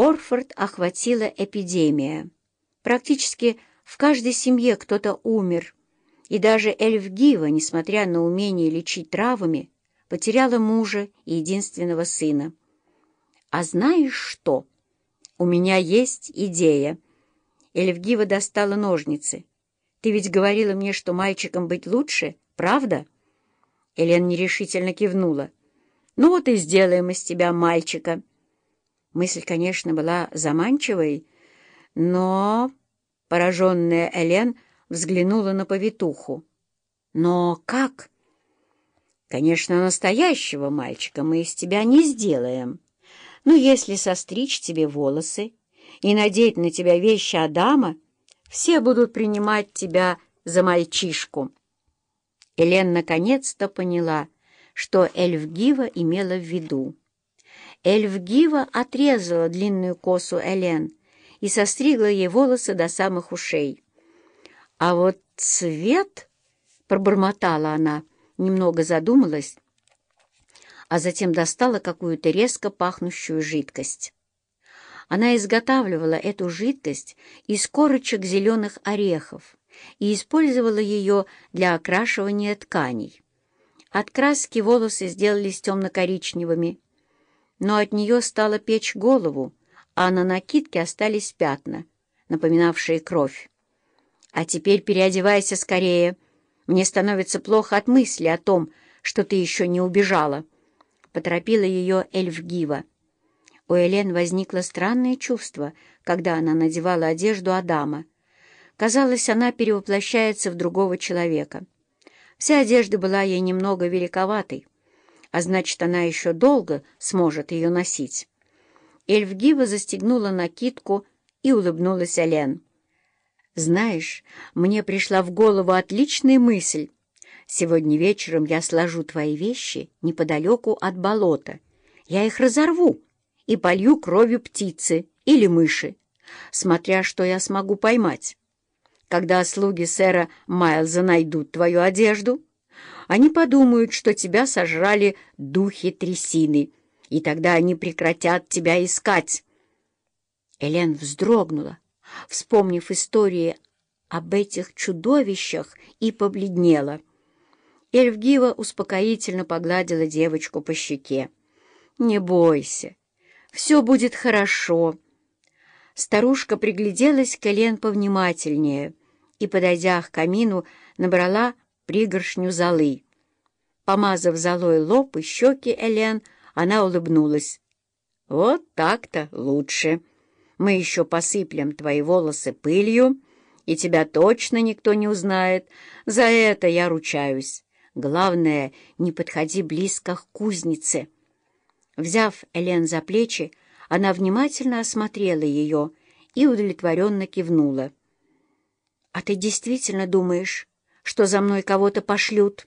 Орфорд охватила эпидемия. Практически в каждой семье кто-то умер, и даже Эльфгива, несмотря на умение лечить травами, потеряла мужа и единственного сына. «А знаешь что? У меня есть идея». Эльфгива достала ножницы. «Ты ведь говорила мне, что мальчикам быть лучше, правда?» Элен нерешительно кивнула. «Ну вот и сделаем из тебя мальчика». Мысль, конечно, была заманчивой, но... Пораженная Элен взглянула на повитуху. «Но как?» «Конечно, настоящего мальчика мы из тебя не сделаем. Но если состричь тебе волосы и надеть на тебя вещи Адама, все будут принимать тебя за мальчишку». Элен наконец-то поняла, что Эльфгива имела в виду. Эльфгива отрезала длинную косу Элен и состригла ей волосы до самых ушей. «А вот цвет...» — пробормотала она, немного задумалась, а затем достала какую-то резко пахнущую жидкость. Она изготавливала эту жидкость из корочек зеленых орехов и использовала ее для окрашивания тканей. От краски волосы сделались темно-коричневыми, но от нее стало печь голову, а на накидке остались пятна, напоминавшие кровь. «А теперь переодевайся скорее. Мне становится плохо от мысли о том, что ты еще не убежала», — поторопила ее Эльфгива. У Элен возникло странное чувство, когда она надевала одежду Адама. Казалось, она перевоплощается в другого человека. Вся одежда была ей немного великоватой, а значит, она еще долго сможет ее носить. Эльфгива застегнула накидку и улыбнулась Элен. «Знаешь, мне пришла в голову отличная мысль. Сегодня вечером я сложу твои вещи неподалеку от болота. Я их разорву и полью кровью птицы или мыши, смотря что я смогу поймать. Когда слуги сэра Майлза найдут твою одежду, они подумают, что тебя сожрали духи трясины, и тогда они прекратят тебя искать. Элен вздрогнула, вспомнив истории об этих чудовищах, и побледнела. Эльфгива успокоительно погладила девочку по щеке. «Не бойся, все будет хорошо». Старушка пригляделась к Элен повнимательнее и, подойдя к камину, набрала пригоршню золы. Помазав золой лоб и щеки Элен, она улыбнулась. «Вот так-то лучше. Мы еще посыплем твои волосы пылью, и тебя точно никто не узнает. За это я ручаюсь. Главное, не подходи близко к кузнице». Взяв Элен за плечи, она внимательно осмотрела ее и удовлетворенно кивнула. «А ты действительно думаешь, что за мной кого-то пошлют.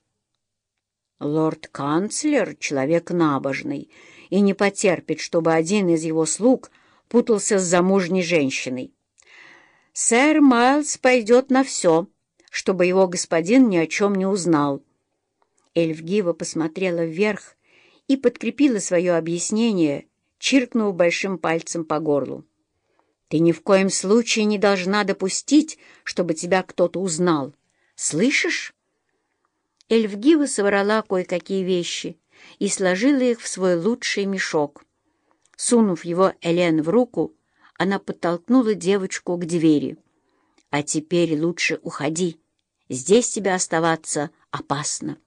Лорд-канцлер — человек набожный и не потерпит, чтобы один из его слуг путался с замужней женщиной. Сэр Майлз пойдет на все, чтобы его господин ни о чем не узнал. Эльфгива посмотрела вверх и подкрепила свое объяснение, чиркнув большим пальцем по горлу. «Ты ни в коем случае не должна допустить, чтобы тебя кто-то узнал. Слышишь?» Эльфгива собрала кое-какие вещи и сложила их в свой лучший мешок. Сунув его Элен в руку, она подтолкнула девочку к двери. «А теперь лучше уходи. Здесь тебе оставаться опасно».